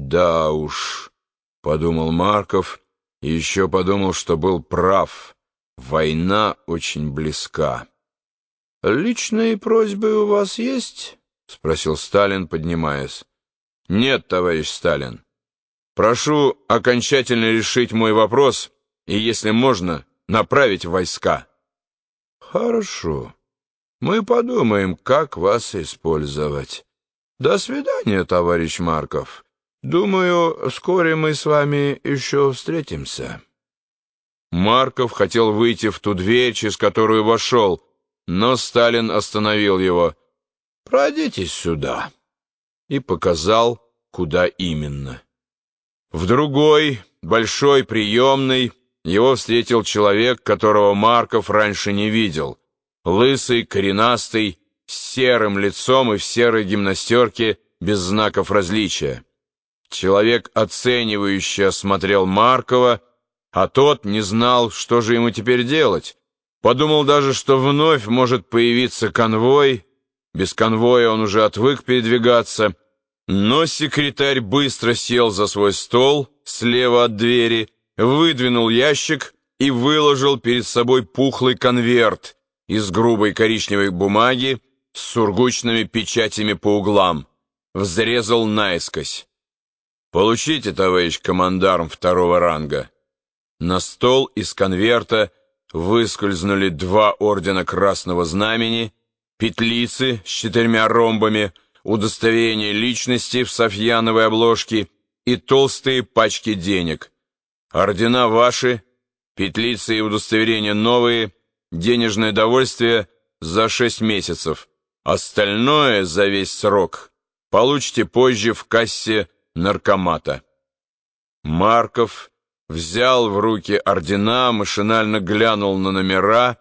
Да уж, подумал Марков, и еще подумал, что был прав. Война очень близка. «Личные просьбы у вас есть?» — спросил Сталин, поднимаясь. «Нет, товарищ Сталин. Прошу окончательно решить мой вопрос и, если можно, направить войска». «Хорошо. Мы подумаем, как вас использовать. До свидания, товарищ Марков. Думаю, вскоре мы с вами еще встретимся». Марков хотел выйти в ту дверь, через которую вошел, но Сталин остановил его. «Пройдите сюда» и показал, куда именно. В другой, большой приемной, его встретил человек, которого Марков раньше не видел. Лысый, коренастый, с серым лицом и в серой гимнастерке без знаков различия. Человек, оценивающе осмотрел Маркова, а тот не знал, что же ему теперь делать. Подумал даже, что вновь может появиться конвой. Без конвоя он уже отвык передвигаться. Но секретарь быстро сел за свой стол слева от двери, выдвинул ящик и выложил перед собой пухлый конверт из грубой коричневой бумаги с сургучными печатями по углам. Взрезал наискось. «Получите, товарищ командарм второго ранга». На стол из конверта выскользнули два ордена Красного Знамени, петлицы с четырьмя ромбами, удостоверение личности в софьяновой обложке и толстые пачки денег. Ордена ваши, петлицы и удостоверения новые, денежное довольствие за шесть месяцев. Остальное за весь срок получите позже в кассе наркомата. Марков взял в руки ордена, машинально глянул на номера.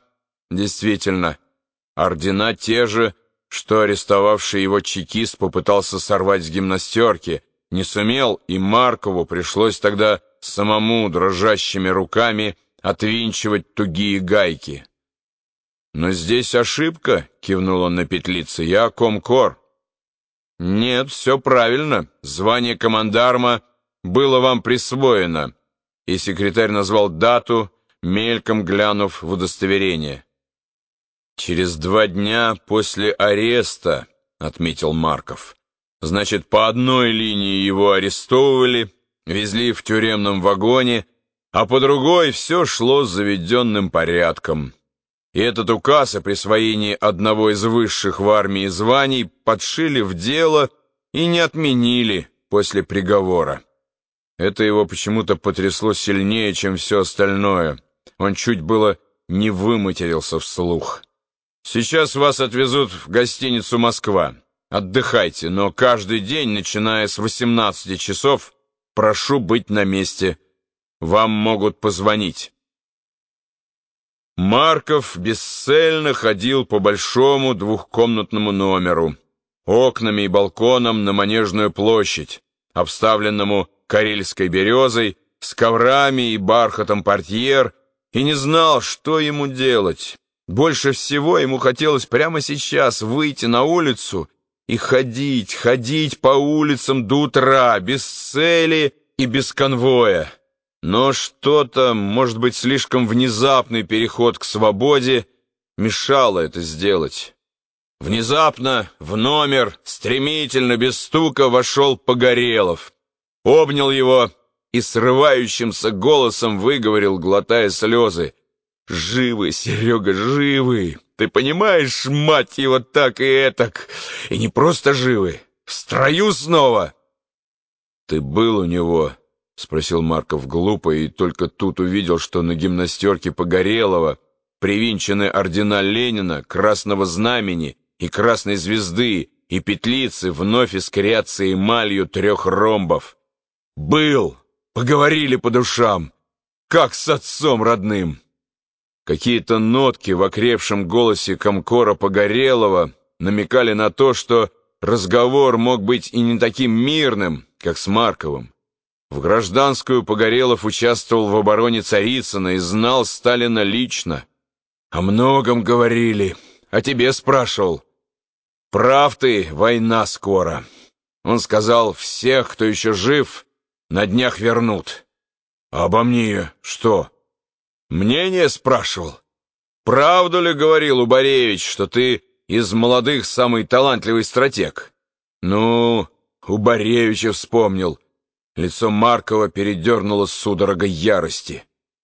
Действительно, ордена те же, что арестовавший его чекист попытался сорвать с гимнастерки. Не сумел, и Маркову пришлось тогда самому дрожащими руками отвинчивать тугие гайки. «Но здесь ошибка», — кивнул он на петлице, — «я комкор». «Нет, все правильно. Звание командарма было вам присвоено». И секретарь назвал дату, мельком глянув в удостоверение. «Через два дня после ареста», — отметил Марков. «Значит, по одной линии его арестовывали, везли в тюремном вагоне, а по другой все шло заведенным порядком». И этот указ о присвоении одного из высших в армии званий подшили в дело и не отменили после приговора. Это его почему-то потрясло сильнее, чем все остальное. Он чуть было не выматерился вслух. «Сейчас вас отвезут в гостиницу «Москва». Отдыхайте, но каждый день, начиная с 18 часов, прошу быть на месте. Вам могут позвонить». Марков бесцельно ходил по большому двухкомнатному номеру, окнами и балконом на Манежную площадь, обставленному карельской березой, с коврами и бархатом портьер, и не знал, что ему делать. Больше всего ему хотелось прямо сейчас выйти на улицу и ходить, ходить по улицам до утра, без цели и без конвоя. Но что-то, может быть, слишком внезапный переход к свободе мешало это сделать. Внезапно в номер, стремительно, без стука, вошел Погорелов. Обнял его и срывающимся голосом выговорил, глотая слезы. «Живы, Серега, живы! Ты понимаешь, мать его, так и этак! И не просто живы, в строю снова!» «Ты был у него?» — спросил Марков глупо, и только тут увидел, что на гимнастерке Погорелова привинчены ордена Ленина, Красного Знамени и Красной Звезды, и петлицы вновь искрятся эмалью трех ромбов. «Был! Поговорили по душам! Как с отцом родным!» Какие-то нотки в окрепшем голосе комкора Погорелова намекали на то, что разговор мог быть и не таким мирным, как с Марковым. В гражданскую Погорелов участвовал в обороне Царицына и знал Сталина лично. О многом говорили, о тебе спрашивал. Прав ты, война скоро. Он сказал, всех, кто еще жив, на днях вернут. А обо мне что? Мнение спрашивал? Правду ли говорил Убаревич, что ты из молодых самый талантливый стратег? Ну, Убаревича вспомнил. Лицо Маркова передернуло судорога ярости.